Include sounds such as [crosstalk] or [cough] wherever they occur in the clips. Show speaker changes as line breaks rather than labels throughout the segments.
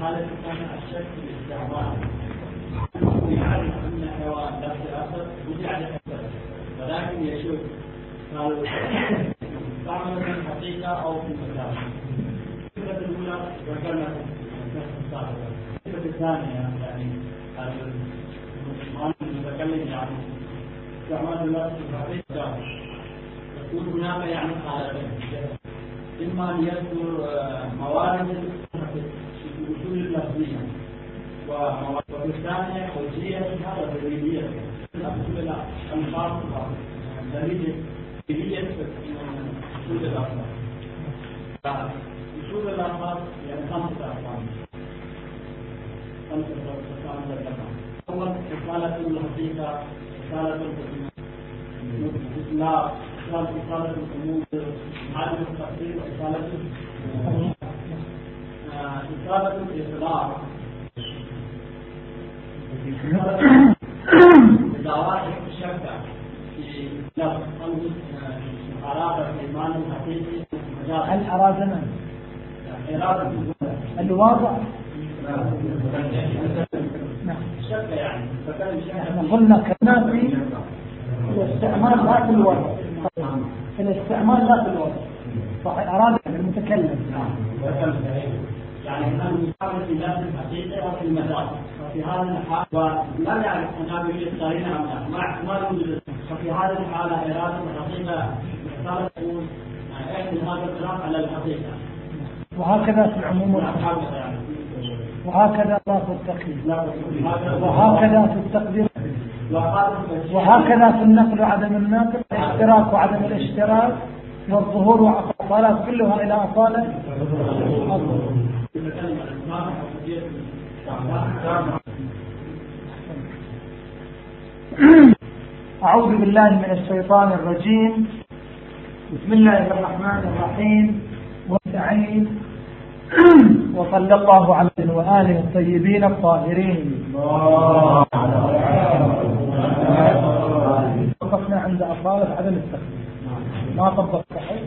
حالة كان الشك في الاستعمال يعرف أن حيوان لا اثر وجع اثر ولكن يشك قالوا استعمل في الحقيقة أو في المجال. الفكرة الأولى ذكرنا نفس السابقة الفكرة الثانية يعني المتكلم يعني استعمال اللفظ في الحقيقة. يكون هناك يعني حالتين إما أن يذكر موارد في الأصول اللفظية وفي الثانية حجيتها ودليليتها الأصول الألفاظ دليل دليلية أصول الألفاظ أصول الألفاظ يعني خمسة أقسام خمسة أقسام ذكرنا أول رسالة الحقيقة رسالة الإطلاق رسالة الأمور عدم التقدير رسالة رسالة الإطلاق دعوات الشركة في لفظ علاقة الإيمان الحقيقي
هل أرادنا
إرادة.
الواضع. نعم.
الشركة يعني. فكان
إحنا قلنا كنا في الاستعمال لا في الوضع الاستعمال لا في الوضع صحيح أراد المتكلم.
يعني في ذات المجال ففي هذه الحالة ولا يعرف بالإختارين أم لا. مع وجود ففي هذه إرادة الحقيقة يختار تكون احمل هذا الكلام على الحقيقة.
وهكذا في العموم.
يعني
وهكذا لا. في التقدير. وهكذا في التقدير. وهكذا في النقل وعدم النقل الاشتراك وعدم الاشتراك والظهور وعقالات كلها إلى أصالة [coughs] أعوذ بالله من الشيطان الرجيم. بسم الله الرحمن الرحيم. واستعين [coughs] وصلى الله على وآله الطيبين الطاهرين. وقفنا عند أصالة عدم التخليل ما طبق صحيح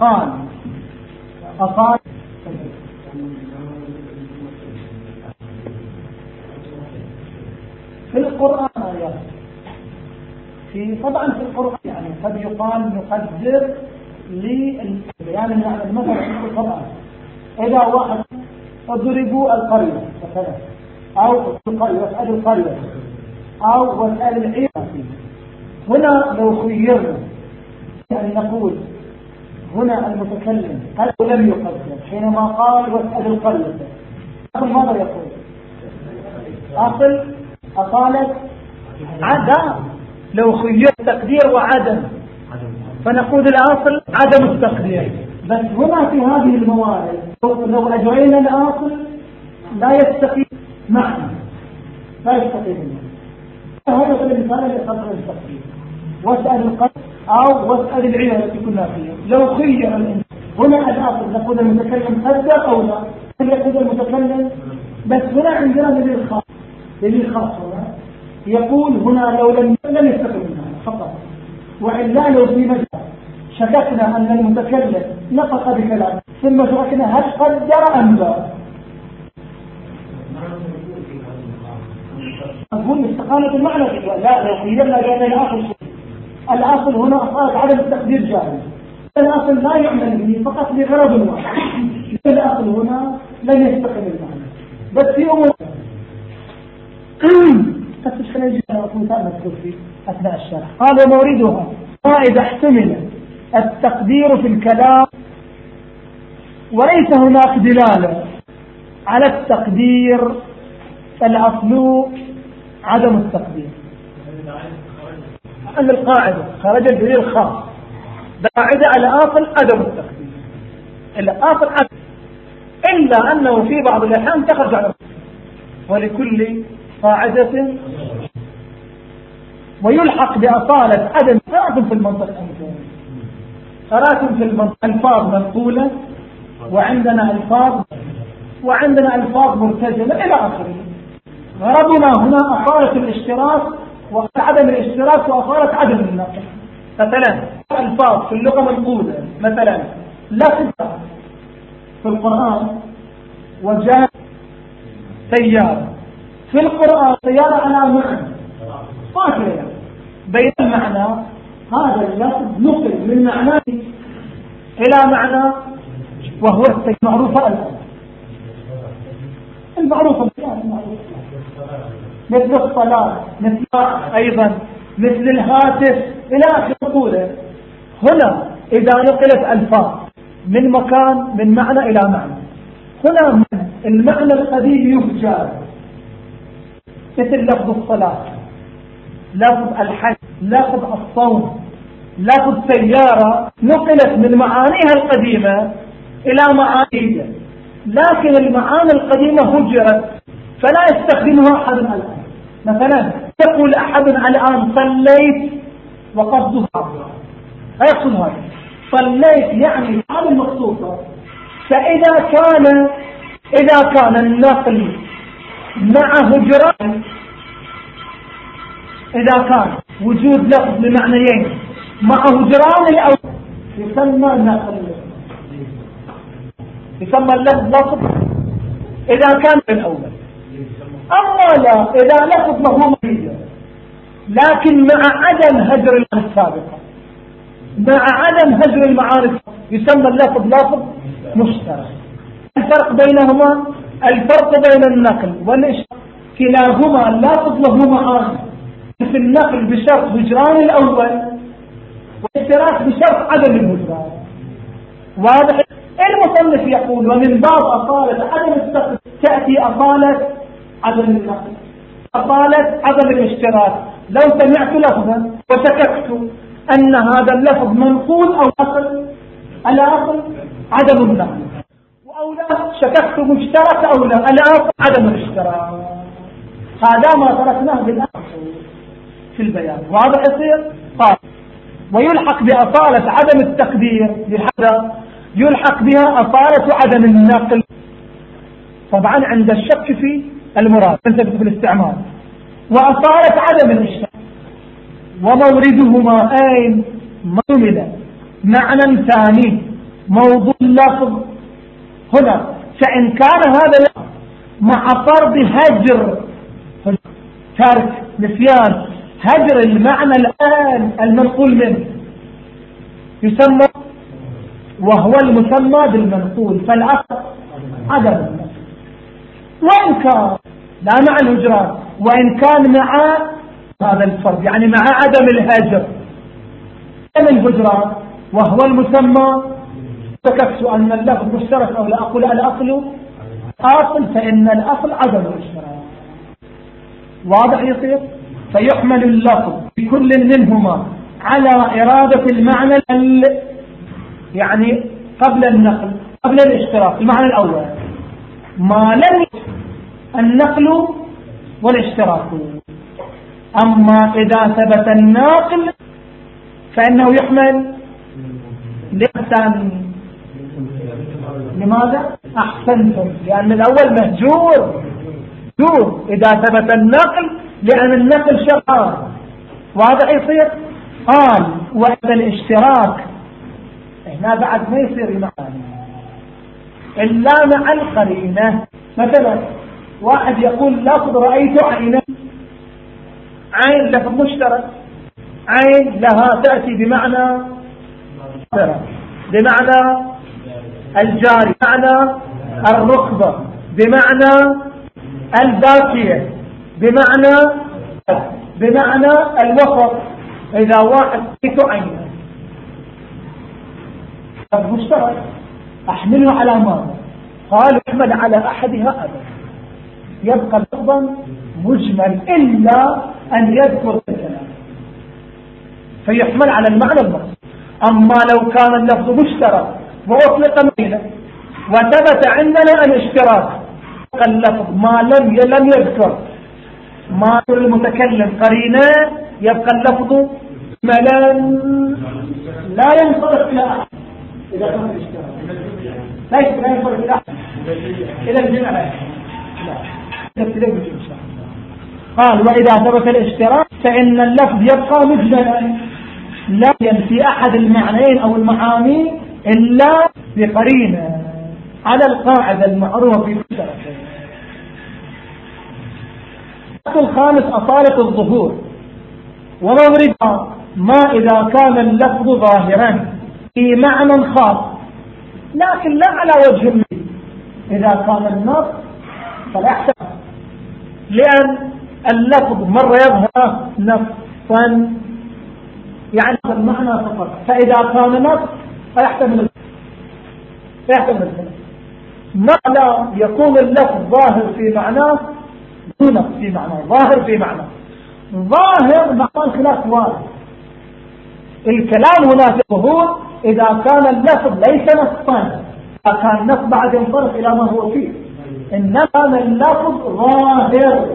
قال أصال في القرآن آيات في طبعا في القرآن يعني قد يقال نقدر لبيان المعنى المثل في القرآن إذا واحد أضربوا القرية مثلا أو القرية واسأل القرية أو واسأل العير هنا لو خيرنا يعني نقول هنا المتكلم هل لم يقدر حينما قال واسأل القرية. ماذا يقول أصل أصالة عدم. لو خير تقدير وعدم. فنقول الأصل عدم التقدير. بس هنا في هذه الموارد لو أجرينا الأصل لا يستقيم معنى. لا يستقيم هذا هو المثال اللي خطر التقدير. واسأل القلب أو واسأل العلم التي كنا فيها لو خير الإنسان. هنا الأصل نقول المتكلم قدر أو لا؟ يقول المتكلم؟ بس هنا عندنا دليل خاص. دليل خاص هنا يقول هنا لو لم لم يستقيم منها فقط. وإلا لو في مجال شككنا أن المتكلم نطق بكلام ثم شككنا هل قدر أم لا نقول استقامة المعنى لا لو خيرنا بين الأصل الأصل هنا أصالة عدم التقدير جاهز. الأصل لا يعمل به فقط لغرض واحد. الأصل هنا لن يستقم المعنى. بس في أمور قد أن مذكور في أثناء الشرح قال وموردها إذا احتمل التقدير في الكلام. وليس هناك دلالة على التقدير فالأصل عدم التقدير. أن القاعدة خرج الدليل الخاص. قاعدة على أصل عدم التقدير. الأصل عدم. إلا أنه في بعض الأحيان تخرج عن ولكل قاعدة ويلحق بأصالة عدم قراءة في المنطق أنتم قراءة في المنطق ألفاظ منقولة وعندنا ألفاظ. وعندنا ألفاظ مرتجلة إلى آخره. غرضنا هنا أصالة الاشتراك وعدم الاشتراك وأصالة عدم النقل مثلا ألفاظ في اللغة منقولة مثلا لفظ في القرآن. وجاء. سيارة في القرآن سيارة على معنى قاتلة بين المعنى هذا اللفظ نقل من معناه إلى معنى وهو المعروفة الآن المعروفة مثل الصلاة مثل أيضا. مثل الهاتف. إلى آخر قوله هنا إذا نقلت ألفاظ من مكان من معنى إلى معنى. هنا المعنى القديم يهجر مثل لفظ الصلاة لفظ الحج لفظ الصوم لفظ سيارة نقلت من معانيها القديمة إلى معاني لكن المعاني القديمة هجرت فلا يستخدمها أحد الآن. مثلا يقول أحد الآن صليت وقصدها لا يقصد هذا. صليت يعني هذه المخصوصة فإذا كان إذا كان النقل مع هجران إذا كان وجود لفظ بمعنيين مع هجران الأول يسمى نقل يسمى اللفظ لفظ إذا كان الأول. أما لا إذا لفظ مفهوم لكن مع عدم هجر السابقة مع عدم هجر المعارف يسمى اللفظ لفظ مشترك. الفرق بينهما الفرق بين النقل والإشتراك كلاهما اللفظ له معاني في النقل بشرط هجران الأول والاشتراك بشرط عدم الهجران واضح؟ المصنف يقول ومن باب أصالة عدم السقط تأتي أصالة عدم النقل. أصالة عدم الاشتراك. لو سمعت لفظا وشككت أن هذا اللفظ منقول أو أصل الأصل عدم النقل. أو لا شككت مشترك أو لا. الأصل عدم الاشتراك. هذا ما تركناه بالأصل في البيان. واضح يصير قال ويلحق بأصالة عدم التقدير بهذا يلحق بها أصالة عدم النقل. طبعا عند الشك في المراد. أنت في الاستعمال. وأصالة عدم الاشتراك. وموردهما أين؟ مولد معنى ثاني. موضوع اللفظ. هنا فإن كان هذا مع فرض هجر ترك نسيان هجر المعنى الآن المنقول منه. يسمى وهو المسمى بالمنقول فالأصل عدم. وإن كان لا مع الهجران وإن كان مع هذا الفرد يعني مع عدم الهجر. من الهجران وهو المسمى تكفت أن اللفظ مشترك أو لا أقول الأصل أصل فإن الأصل عدم الاشتراك. واضح يصير فيحمل اللفظ بكل منهما على إرادة المعنى يعني قبل النقل قبل الاشتراك المعنى الأول. ما لم النقل والاشتراك. أما إذا ثبت الناقل فإنه يحمل لإحسان لماذا؟ أحسنتم لأن الأول مهجور. مهجور إذا ثبت النقل لأن النقل شرعان واضح يصير؟ قال وإذا الاشتراك. هنا بعد ما يصير معاني إلا مع القرينة. مثلا واحد يقول لفظ رأيت عينا. عين لفظ مشترك. عين لها تأتي بمعنى بمعنى الجاري بمعنى الركبة بمعنى الباكية بمعنى بمعنى الوسط. إذا واحد رأيت عينا مشترك. أحمله على ماذا قال أحمل على أحدها أبدا يبقى لفظا مجمل إلا أن يذكر الكلام. فيحمل على المعنى المقصود. أما لو كان اللفظ مشترك وأطلق ميلا وثبت عندنا الاشتراك. اللفظ ما لم لم يذكر. ما المتكلم؟ قرينة يبقى اللفظ ملا. لا ينصرف إلى أحد. إذا كان الاشتراك. لا ينصرف إلى أحد. إلى الجمع. لا. قال وإذا ثبت الاشتراك فإن اللفظ يبقى مجملا لا في أحد المعنيين أو المعاني إلا بقرينة على القاعدة المعروفة في كل الخامس أصالة الظهور. وموردها ما إذا كان اللفظ ظاهرا في معنى خاص. لكن لا على وجه إذا كان النص فلا يحتمل. لأن اللفظ مرة يظهر نصا. يعني المعنى فقط. فإذا كان نص فيحتمل فيحتمل ما لا يكون اللفظ ظاهر في معناه دون في معناه ظاهر في معناه ظاهر معنى خلاف وارد الكلام هنا في الظهور إذا كان اللفظ ليس نصا إذا كان نص بعد ينصرف إلى ما هو فيه. إنما اللفظ ظاهر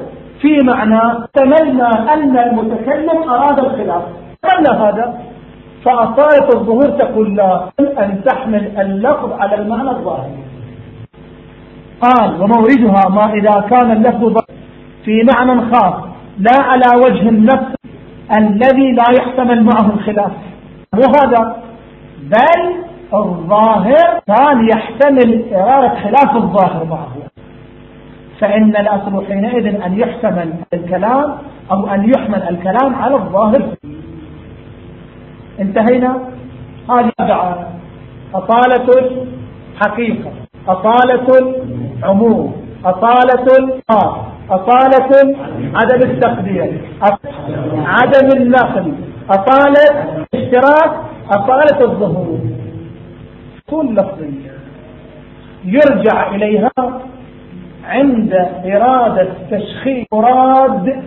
في معنى. تمنى أن المتكلم أراد الخلاف. تمنى هذا. فأصالة الظهور تقول لا أن تحمل اللفظ على المعنى الظاهر. قال وموردها ما إذا كان اللفظ في معنى خاص لا على وجه النفس الذي لا يحتمل معه الخلاف. وهذا بل الظاهر كان يحتمل إرادة خلاف الظاهر معه. فإن الأصل حينئذ أن يحتمل الكلام أو أن يحمل الكلام على الظاهر. انتهينا؟ هذه أدعى أطالة الحقيقة أطالة العموم أطالة الخاص أطالة عدم التقدير. عدم النقل أطالة الاشتراك. أطالة الظهور. كل لفظية يرجع إليها عند إرادة تشخيص مراد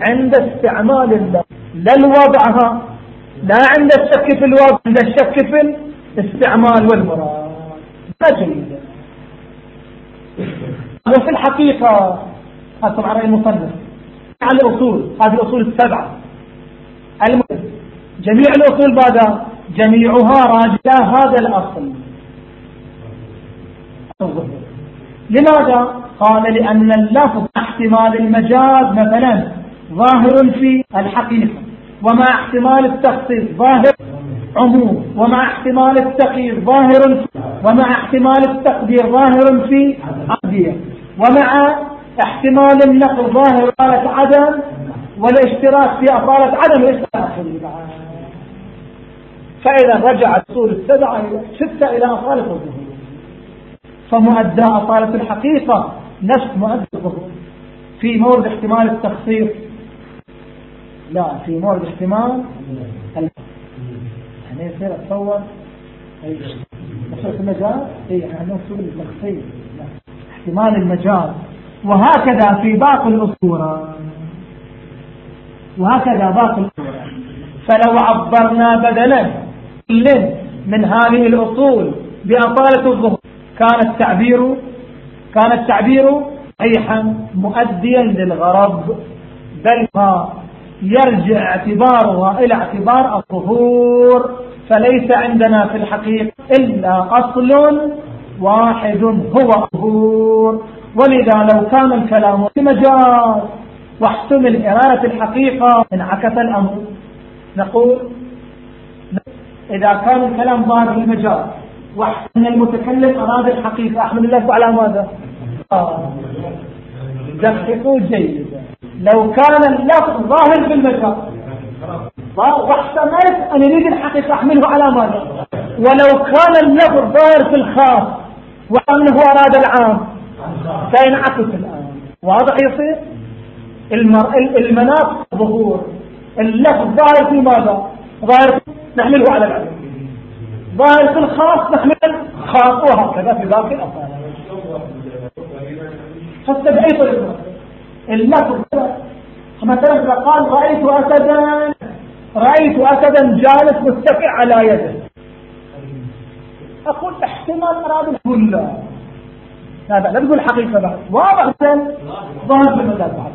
عند استعمال اللفظ لا الوضعها لا عند الشك في الوضع عند الشك في الاستعمال والمراد. ما جيدة وفي الحقيقة هذا على المصنف على الأصول هذه الأصول السبعة. جميع الأصول بعد جميعها راجعة هذا الأصل. لماذا؟ قال لأن اللفظ احتمال المجاز مثلا ظاهر في الحقيقة. ومع احتمال التخصيص ظاهر عموم ومع احتمال التقييد ظاهر ومع احتمال التقدير ظاهر في عقدية ومع احتمال النقل ظاهر أصالة عدم. والاشتراك في أصالة عدم. الاشتراك فإذا رجعت سورة السبعة ستة إلى أصالة الظهور. فمؤدى أصالة الحقيقة نفس مؤدى الظهور. في مورد احتمال التخصيص لا في مورد احتمال يعني يصير أتصور. نصوص المجال؟ إي يعني نصوص التخصيص احتمال المجال. وهكذا في باقي الأسطورة وهكذا باقي الأسطورة فلو عبرنا بدلا من هذه الأصول بأطالة الظهور كان التعبير كان التعبير صحيحا مؤديا للغرض بل ما يرجع اعتبارها إلى اعتبار الظهور فليس عندنا في الحقيقة إلا أصل واحد هو الظهور ولذا لو كان الكلام في مجال واحتمل إرادة الحقيقة انعكس الأمر نقول إذا كان الكلام ظاهر في المجال وأن المتكلم أراد الحقيقة أحمد الله على ماذا؟ آه. دققوا جيدا لو كان اللفظ ظاهر في المجال واحتملت أن يريد الحقيقة أحمله على ماذا؟ ولو كان اللفظ ظاهر في الخاص وأنه أراد العام سينعكس الآن. واضح يصير المناط ظهور. اللفظ ظاهر في ماذا؟ ظاهر نحمله على العلم. ظاهر في الخاص نحمل خاص وهكذا في باقي الأفعال. فاستبعيد اللفظ مثلا قال رأيت أسدا. رأيت أسدا جالس مستقع على يده. أقول احتمال أراد الحول لا لا لا تقول حقيقة بعد واضح ظاهر في المجال بعد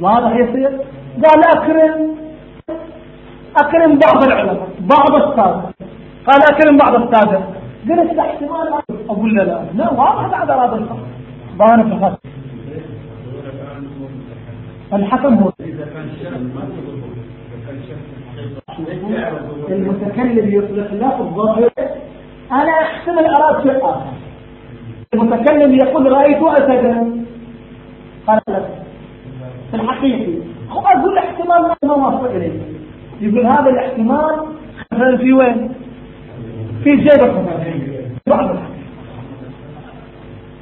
واضح يصير؟ قال أكرم. أكرم بعض العلماء بعض السادة قال أكرم بعض السادة قلت احتمال أقول لا لا لا واضح بعد أراد الحق ظاهر في الحق الحكم هو المتكلم يطلق لفظ ظاهر أنا أحتمل أراد آخر المتكلم يقول رأيت أسدا. قال لك في الحقيقي هو أقول احتمال ما وصل إليه. يقول هذا الاحتمال في وين؟ في جيبك بعض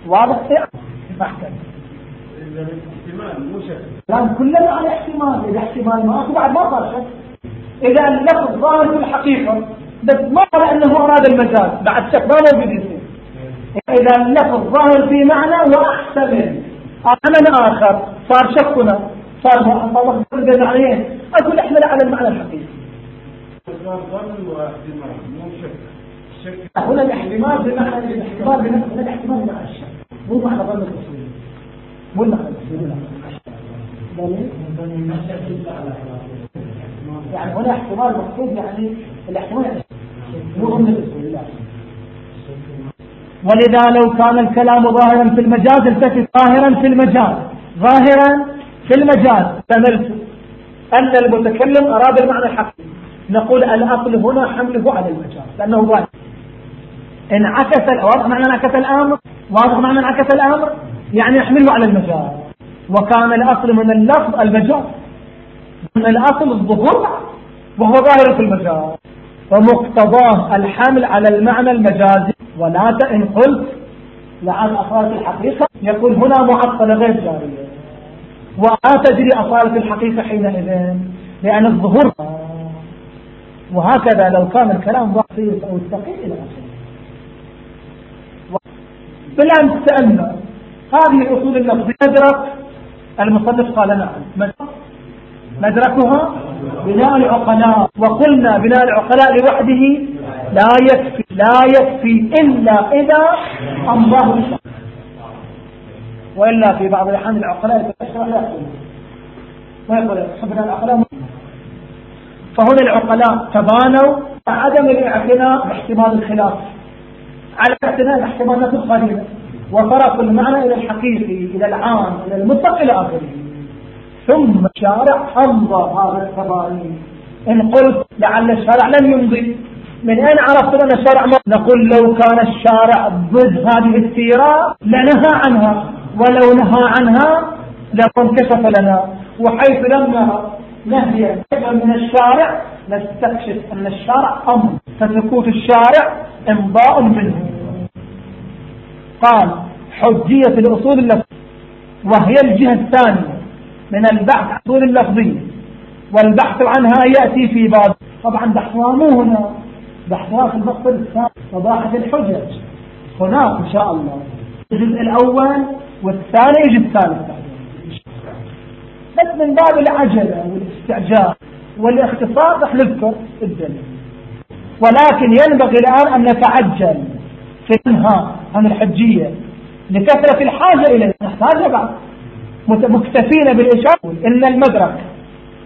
واضح. محكم الاحتمال مو شك كلنا على احتمال إذا احتمال ما اكو بعد ما صار شك إذا اللفظ ظاهر في الحقيقة بس ما قال أنه أراد المجاز بعد شك ما موجود إذا اللفظ ظاهر في معنى وأحتمل. معنى آخر صار شكنا صار الله بين معنيين. أقول احمل على المعنى الحقيقي. ظن واحتمال مو شك هنا الاحتمال بمعنى الاحتمال بنفسه الاحتمال مع الشك. مو معنى ظن الاصولي الاصولي يعني هنا احتمال مقصود يعني الاحتمال الاصولي ولذا لو كان الكلام ظاهرا في المجاز التفت ظاهرا في المجاز. ظاهرا في المجاز. تملت أن المتكلم أراد المعنى الحقيقي. نقول الأصل هنا حمله على المجاز لأنه ظاهر انعكس واضح معنى انعكس الأمر؟ واضح معنى انعكس الأمر؟ يعني يحمله على المجاز وكان الأصل من اللفظ المجاز من الأصل الظهور وهو ظاهر في المجاز ومقتضاه الحمل على المعنى المجازي. ولا إن قلت لعل أصالة الحقيقة. يقول هنا معطلة غير جارية. ولا تجري أصالة الحقيقة حينئذ لأن الظهور وهكذا لو كان الكلام بسيط أو التقي إلى آخره. بالأمس سألنا هذه الأصول اللفظية مدرك المصنف قال نعم. مدركها؟ بناء العقلاء. وقلنا بناء العقلاء لوحده لا يكفي لا يكفي إلا إذا أمضاه وإلا في بعض الأحيان العقلاء يتشرح ويقول حبنا العقلاء فهنا العقلاء تبانوا عدم الإعتناء باحتمال الخلاف. على اعتناء الاحتمالات القليلة وصرفوا المعنى إلى الحقيقي إلى العام إلى المطلق إلى آخره. ثم الشارع أمضى هذا التباين إن قلت لعل الشارع لم يمضي. من أين عرفت أن الشارع مضي نقول لو كان الشارع ضد هذه السيرة لنهى عنها ولو نهى عنها لانكشف لنا. وحيث لم نهى نهيا من الشارع نستكشف أن الشارع أمر فسكوت الشارع إمضاء منه. قال حجية الأصول اللفظية وهي الجهة الثانية من البحث عن الأصول اللفظية والبحث عنها يأتي في باب طبعا بحثها مو هنا بحثها في الفصل الثاني وباحث الحجج. هناك إن شاء الله. الجزء الأول والثاني يجي الثالث. بس من باب العجلة والاستعجال والاختصار رح نذكر الدليل. ولكن ينبغي الآن أن نتعجل. الانهاء عن الحجية لكثرة الحاجة إليه نحتاج بعد مكتفين بالإشارة إن المدرك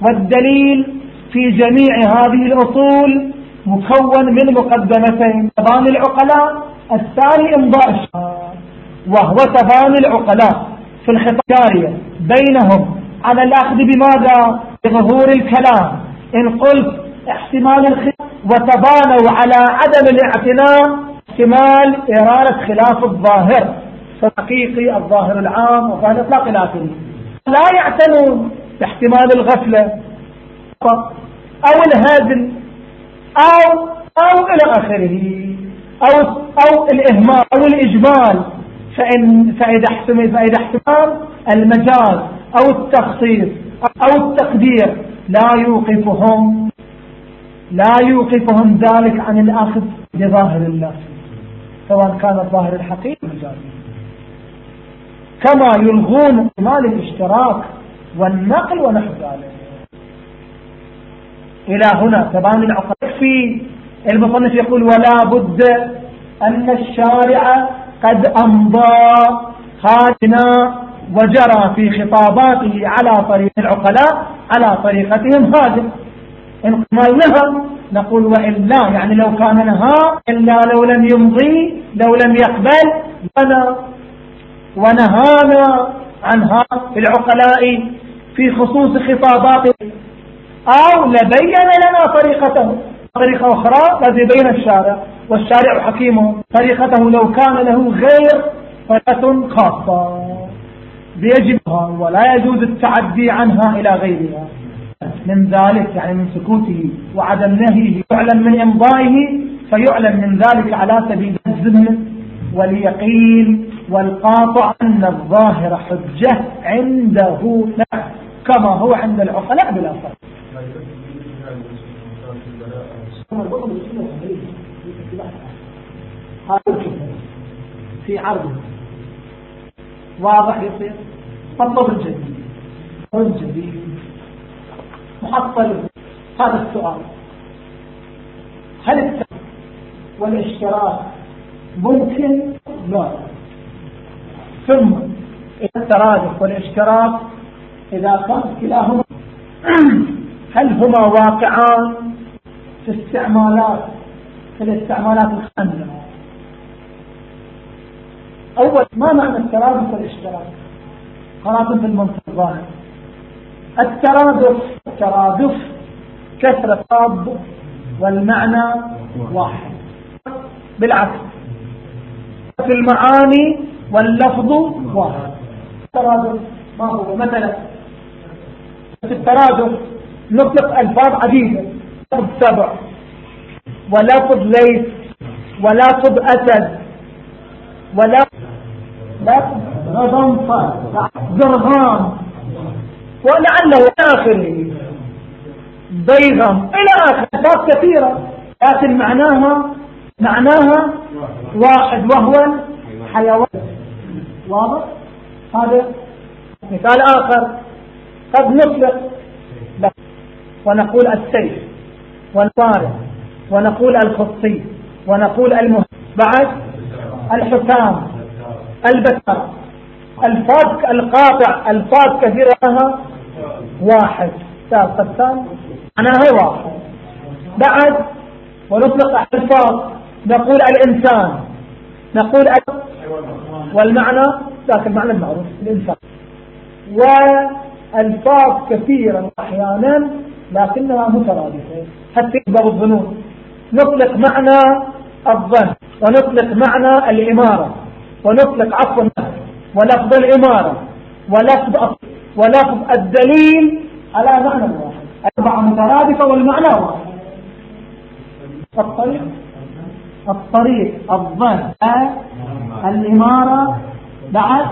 والدليل في جميع هذه الأصول مكون من مقدمتين. تبان العقلاء. الثاني إمضاء الشارع وهو تبان العقلاء في الخطارية بينهم على الأخذ بماذا؟ بظهور الكلام. إن قلت احتمال الخلاف وتبانوا على عدم الاعتناء احتمال إرادة خلاف الظاهر. فحقيقي الظاهر العام وظاهر الإطلاق إلى آخره. لا يعتنون باحتمال الغفلة أو الهزل أو أو إلى آخره. أو أو الإهمال أو الإجمال. فإن فإذا احتمل فإذا احتمال المجاز أو التخصيص أو التقدير لا يوقفهم لا يوقفهم ذلك عن الأخذ بظاهر الله. سواء كان الظاهر الحقيقي مجازي كما يلغون احتمال الاشتراك والنقل ونحو ذلك. إلى هنا تبان العقل في المصنف يقول ولا بد أن الشارع قد أمضى هاتنا وجرى في خطاباته على طريق العقلاء على طريقتهم هذه. إن قملناها نقول وإلا يعني لو كان نهار إلا لو لم يمضي لو لم يقبل لنا ونهانا عنها العقلاء في خصوص خطاباته أو لبين لنا طريقته طريقة أخرى الذي بين الشارع والشارع حكيم طريقته لو كان له غير طريقة خاصة. بيجبها ولا يجوز التعدي عنها إلى غيرها. من ذلك يعني من سكوته وعدم نهيه يعلم من إمضائه فيعلم من ذلك على سبيل الزمن واليقين والقاطع أن الظاهر حجة عنده لا كما هو عند العقلاء بلا فرق. في عرضه. واضح يصير؟ فالطب الجديد الجديد محصل هذا السؤال. هل التعرض والاشتراك ممكن؟ لا. ثم الترادف والاشتراك إذا كان كلاهما. هل هما واقعان في استعمالات في الاستعمالات الخمسة أول ما معنى الترادف والاشتراك؟ قرأت في المنطق الظاهر الترادف الترادف كثرة طاب والمعنى واحد. بالعكس. في المعاني واللفظ واحد. الترادف ما هو؟ مثلا في الترادف نطلق ألفاظ عديدة. لفظ سبع ولفظ ليس ولفظ أسد ولفظ لفظ غضنفر. درغام ولعله إلى آخره ضيغم إلى آخر ألفاظ كثيرة لكن معناها معناها واحد وهو حيوان واضح؟ هذا مثال آخر. قد نطلق ونقول السيف والفارق ونقول الخصي ونقول المهم بعد الحسام البتر الفاظ القاطع الفاظ كثيرة لها واحد. ثالث قسام معناها واحد بعد ونطلق الفاظ. نقول الإنسان. نقول والمعنى ذاك المعنى المعروف الإنسان. والفاظ كثيرا أحيانا لكنها مترادفة. حتى يكبر الظنون؟ نطلق معنى الظن ونطلق معنى الإمارة ونطلق عفوا ولفظ الإمارة ولفظ ولفظ الدليل على معنى واحد. أربعة مترادفة والمعنى واحد. الطريق الطريق الظن. الإمارة بعد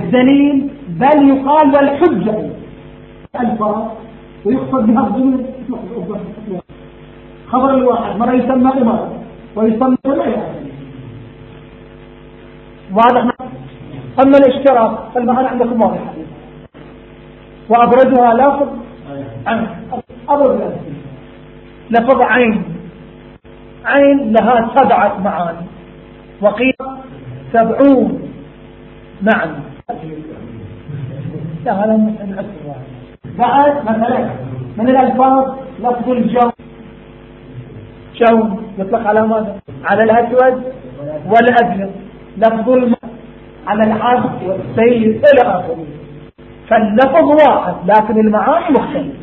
الدليل بل يقال والحجة الفاظ ويقصد بها الظلم خبر الواحد مرة يسمى إمارة ويسمى ولا واضح؟ أما الاشتراك فالمعنى عندكم واضح وأبرزها لفظ عن أبرز لفظ عين. عين لها سبعة معاني. وقيل سبعون معنى لا هذا الأسر بعد مثلا من الألفاظ؟ لفظ الجو جو يطلق على ماذا؟ على الأسود والأبيض. لفظ الماء على العبد والسيد إلى آخره. فاللفظ واحد لكن المعاني مختلفة.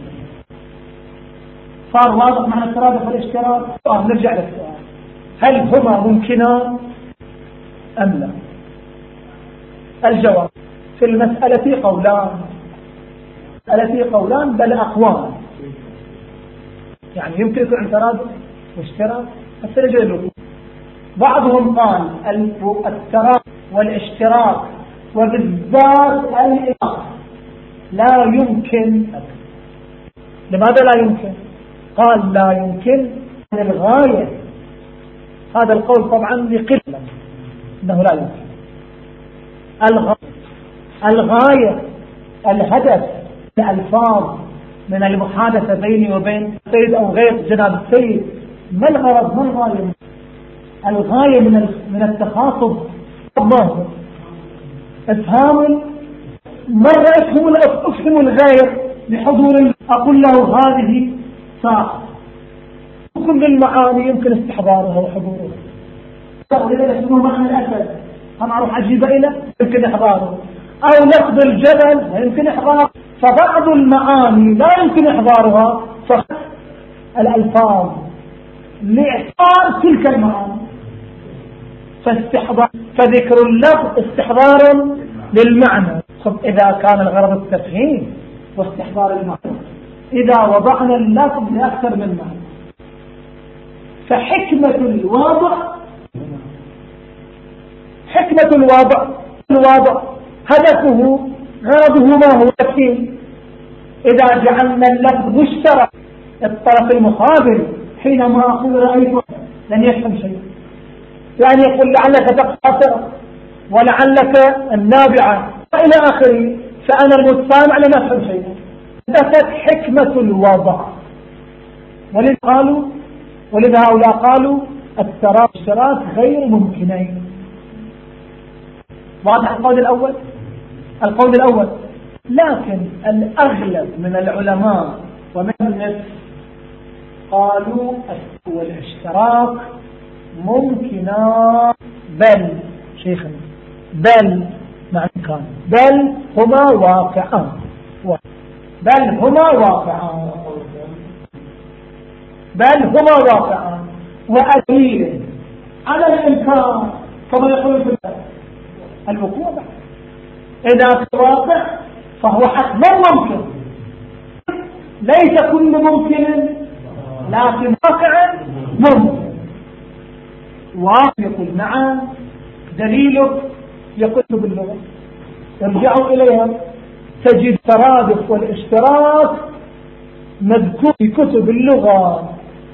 صار واضح معنى الترادف والاشتراك؟ آه نرجع للسؤال. هل هما ممكنان أم لا؟ الجواب في المسألة قولان. المسألة قولان بل أقوال. يعني يمكن يكون ترادف واشتراك حتى نجد بعضهم قال الترادف والاشتراك وبالذات الإضافة لا يمكن لماذا لا يمكن؟ قال لا يمكن الغاية. هذا القول طبعا بقلة إنه لا يمكن. الغاية الهدف الألفاظ من المحادثة بيني وبين السيد أو غير جناب السيد. ما الغرض؟ ما الغاية؟ الغاية من من التخاطب الظاهر أفهام مرة افهم أفهم الغير بحضور أقول له هذه ساعة. حكم للمعاني يمكن استحضارها وحضورها اسمه معنى الاسد أنا أروح أجيب إلى يمكن إحضاره. أو لفظ الجبل يمكن إحضاره. فبعض المعاني لا يمكن إحضارها. الألفاظ لاعطاء تلك المعاني. فاستحضار فذكر اللفظ استحضار للمعنى. طب إذا كان الغرض التفهيم واستحضار المعنى. إذا وضعنا اللفظ لأكثر من معنى. فحكمة الواضع حكمة الواضع الواضع. هدفه غرضه ما هو؟ التفهيم. إذا جعلنا اللفظ مشترك الطرف المقابل حينما أقول رأيت لن يفهم شيء يعني يقول لعلك تقتصر ولعلك النابعة. إلى آخره فأنا المتسامع لم أفهم شيئا. دفت حكمة الوضع. ولذا قالوا؟ ولذا هؤلاء قالوا التراشرات غير ممكنين. واضح القول الأول؟ القول الأول. لكن الأغلب من العلماء ومن الناس قالوا والاشتراك ممكنا. بل شيخنا بل مع كان بل هما واقعان. بل هما واقعان. بل هما واقعان. وأدير على الإمكان كما يقول في الوقوع. إذا واقع فهو حتما ممكن. ليس كل ممكن لكن واقع ممكن. واقع يقول نعم دليلك يقول باللغة ارجعوا إليها تجد ترادف والاشتراك مذكور في كتب اللغة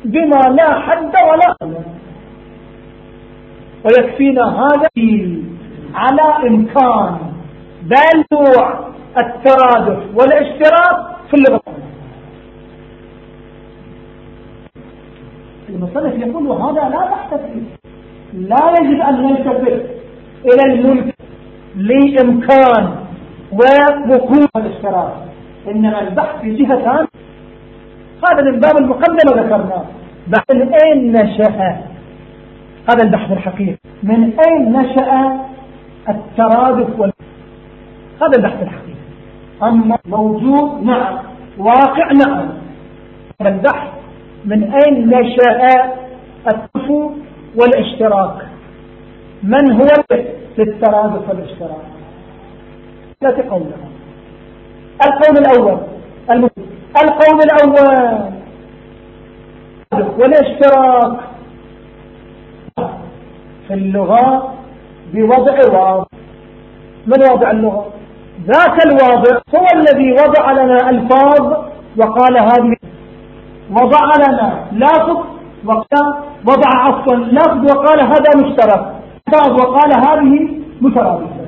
بما لا حد ولا قدر ويكفينا هذا على إمكان بلوع الترادف والاشتراك في اللغة. المصنف يقول وهذا لا بحث فيه لا يجب أن نلتفت إلى الملك لإمكان ووقوع الاشتراك. إنما البحث في جهة ثانية. هذا من باب المقدمة ذكرناه. بعد من أين نشأ؟ هذا البحث الحقيقي. من أين نشأ الترادف وال... هذا البحث الحقيقي. أما موجود نعم واقع نعم. هذا البحث من أين نشأ التفو والاشتراك. من هو للترادف والاشتراك؟ ثلاثة قول القول الأول القول الأول. والاشتراك. في اللغة بوضع واضح. من وضع اللغة؟ ذاك الواضع هو الذي وضع لنا ألفاظ وقال هذه. وضع لنا لافظ وقال وضع عصا لفظ وقال هذا مشترك. وقال هذه مترادفة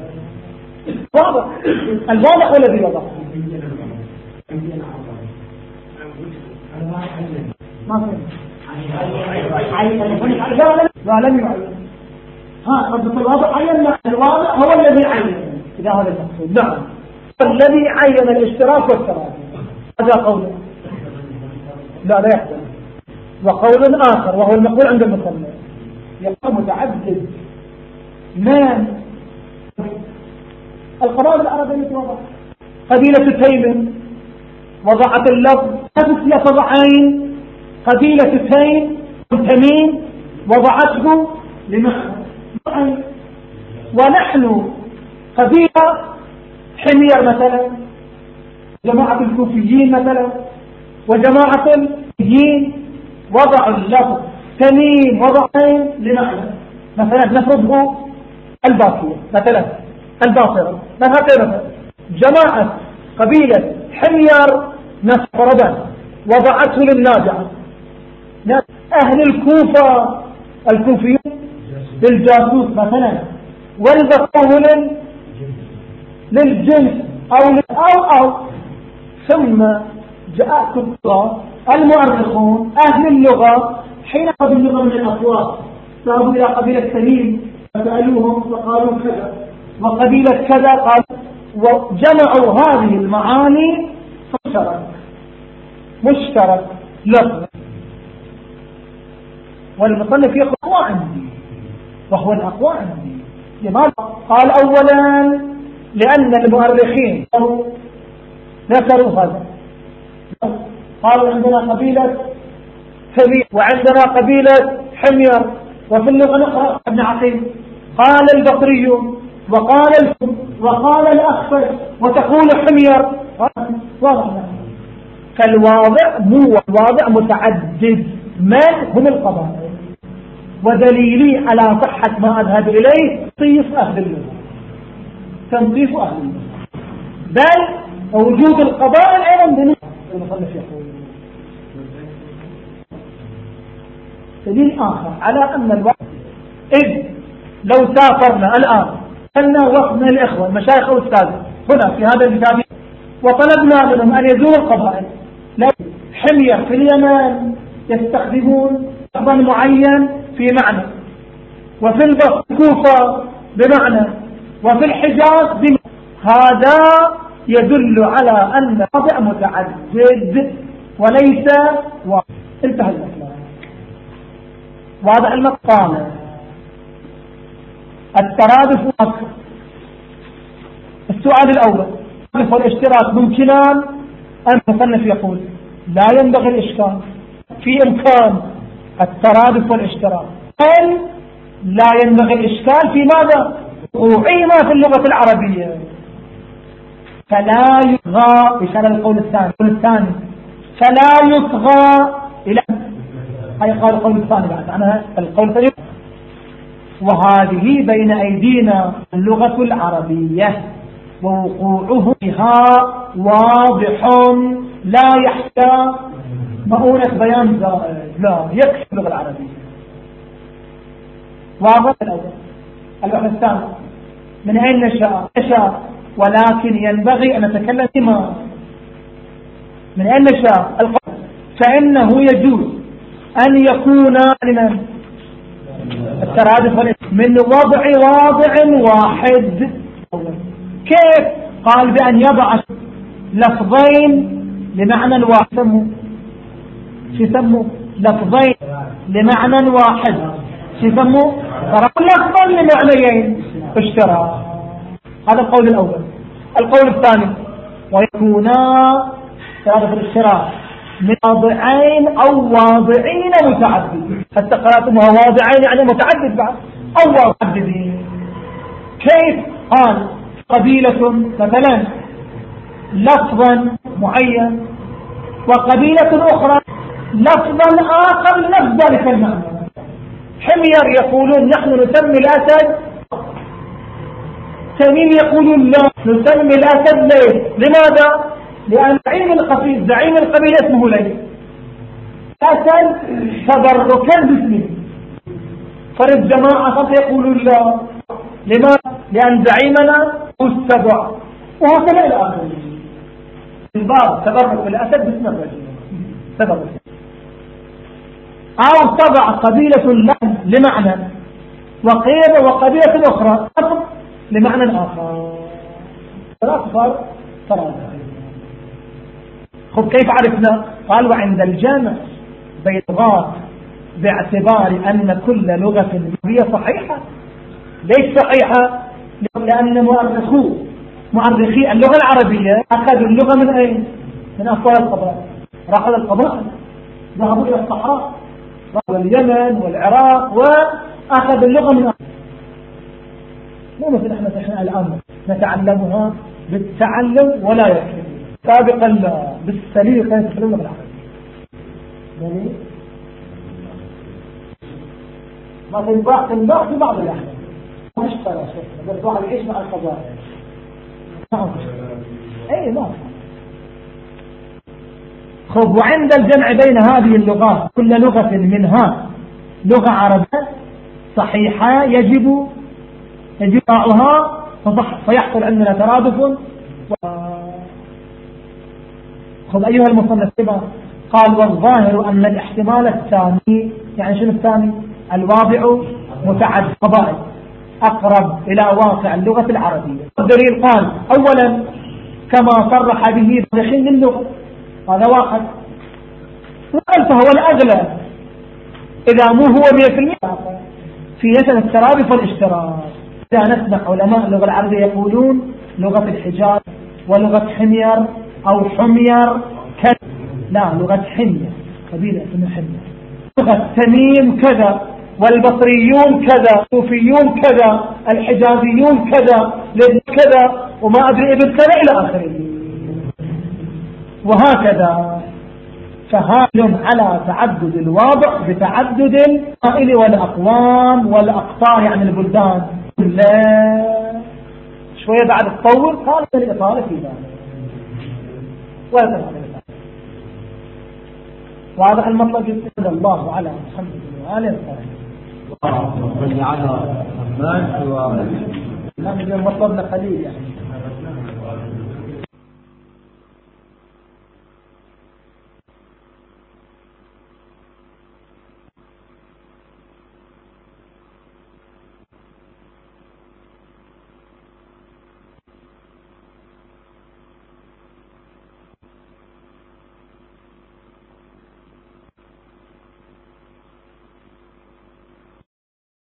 واضح. الواضح والذي وضع ما لا لم يعين ها قد الواضح. عين الواضح هو الذي عين. إذا هذا المقصود. نعم. الذي عين الاشتراك والترادف هذا قوله. لا لا يحتمل وقول آخر وهو المقول عند المصنف. يقول متعدد من القرار العربية وضع قبيلة تيم وضعت اللفظ. نفس لفظ عين قبيلة تيم تميم وضعته لمعنى ونحن قبيلة حمير مثلا جماعة الكوفيين مثلا وجماعة الكوفيين وضعوا اللفظ تميم وضعين لمعنى مثلا نفرضه الباقية مثلا الباطرة مثلا جماعة قبيلة حمير نفردا وضعته للناجعة. أهل الكوفة الكوفيون للجاسوس مثلا. والبقوه للجنس أو أو أو. ثم جاءكم المؤرخون أهل اللغة حين أخذوا اللغة من الأصوات ذهبوا إلى قبيلة تميم فسألوهم فقالوا كذا. وقبيلة كذا قال وجمعوا هذه المعاني مشترك مشترك لفظ. والمصنف يقول عندي. وهو الأقوى عندي. لماذا؟ قال أولا لأن المؤرخين ذكروا هذا. قالوا عندنا قبيلة كبير وعندنا قبيلة حمير. وفي اللغة الأخرى ابن عقيل قال البصري وقال الفم وقال الأخفش وتقول حمير. واضح فالواضع مو واضع متعدد. من هم القبائل؟ ودليلي على صحة ما أذهب إليه تنصيف أهل اللغة تنصيف أهل اللغة بل وجود القبائل أيضا دليل دليل آخر على أن الوقت إذ لو سافرنا الآن أن وقت من الإخوة المشايخ والأستاذ. هنا في هذا الكتاب وطلبنا منهم أن يزوروا القبائل. لا حمية في اليمن يستخدمون لفظا معين في معنى. وفي الكوفة بمعنى. وفي الحجاز بمعنى. هذا يدل على أن وضع متعدد وليس واحد انتهى الإسلام واضح المقام. الترادف السؤال الأول الترادف والاشتراك ممكنان المصنف يقول لا ينبغي الإشكال. في إمكان الترادف والاشتراك. لا ينبغي الإشكال في ماذا؟ وقوعي ما في اللغة العربية. فلا يصغى بشأن القول الثاني القول الثاني. فلا يصغى إلى هاي قال القول الثاني بعد عنها القول الثاني. وهذه بين أيدينا اللغة العربية. ووقوعه بها واضح لا يحتاج مؤونة بيان زائد لا يكفي اللغة العربية. واضح الأول. الوحدة الثاني. من أين نشاء نشاء ولكن ينبغي أن نتكلم بما من أين نشاء القول. فإنه يجوز أن يكون لمن الترادف من وضع واضع واحد. كيف؟ قال بأن يضع لفظين لمعنى واحد. شو يسموا لفظين لمعنى واحد. يسموا لفظا لمعنيين. اشترى. هذا القول الأول. القول الثاني. ويكونا في الاشتراك من واضعين أو واضعين متعددين. حتى قرأتمها واضعين يعني متعدد بعد. أو متعددين كيف قال قبيلة مثلا لفظا معين وقبيلة أخرى لفظا آخر لنفس ذلك المعنى. حمير يقولون نحن نسمي الأسد تميم يقولون لا نسمي الأسد ليه لماذا؟ لأن زعيم القبيل زعيم القبيلة اسمه ليه أسد تبركا باسمه فالجماعة يقولون لا. لماذا لأن زعيمنا هو السبع. وهكذا إلى آخره باب تبرك بالأسد باسم الرجل. أو طبع قبيلة لمعنى. وقيل وقبيلة أخرى. لمعنى آخر. الأكبر فراد خب كيف عرفنا؟ قال وعند الجامع بيضغات باعتبار أن كل لغة هي صحيحة. ليش صحيحة؟ لأن مؤرخو مؤرخي اللغة العربية أخذوا اللغة من أين؟ من أفواه القبائل. راحوا القبائل ذهبوا إلى الصحراء واليمن والعراق وأخذ اللغة من مو مثل إحنا إحنا الآن نتعلمها بالتعلم ولا يكفي. سابقا يتكلم اللغة العربية ما تنباع تنباع في بعض الأحيان. مش ترى بس واحد يعيش مع القضايا. اي ما خب وعند الجمع بين هذه اللغات كل لغة منها لغة عربية صحيحة يجب يجب طاعها فيحصل عندنا ترادف و... خذ أيها المصنف قال والظاهر أن الاحتمال الثاني يعني شنو الثاني؟ الواضع متعدد قبائل أقرب إلى واقع اللغة العربية. الدليل قال أولا كما صرح به دخل اللغة هذا واحد. وقال فهو الأغلى. إذا مو هو 100% في مثل الترابط والاشتراك. إذا نسمع علماء اللغة العربية يقولون لغة الحجاز ولغة حمير أو حمير كذا. لا لغة حمير قبيلة اسمها حمير. لغة تميم كذا والبصريون كذا الصوفيون كذا الحجازيون كذا كذا وما أدري ابن كذا إلى آخره. وهكذا. فهال على تعدد الواضع بتعدد القائل والأقوام والأقطار يعني البلدان. لا شوية بعد تطور قال الإطالة في ذلك ولا واضح المطلب يسأل الله على محمد وآله الطاهرين
على الرحمن
لا مطلبنا قليل يعني.